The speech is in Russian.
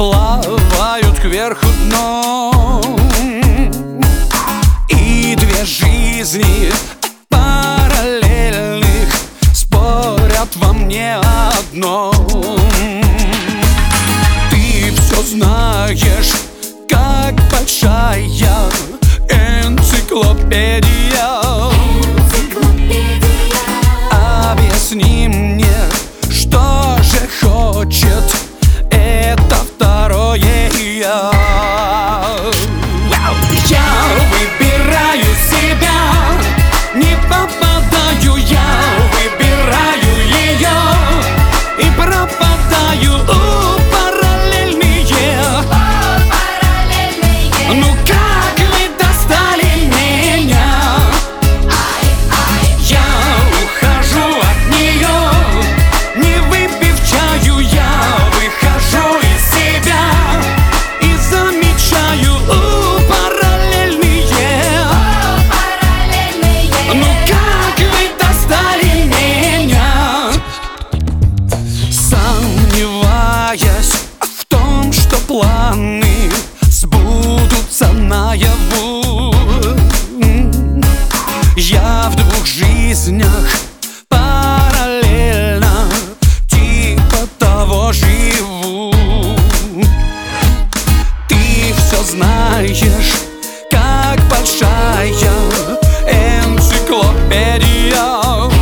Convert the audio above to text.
плавают кверху дном. И две жизни параллельных спорят во мне одно Ты все знаешь, как большая энциклопедия. делаешь, как большая энциклопедия.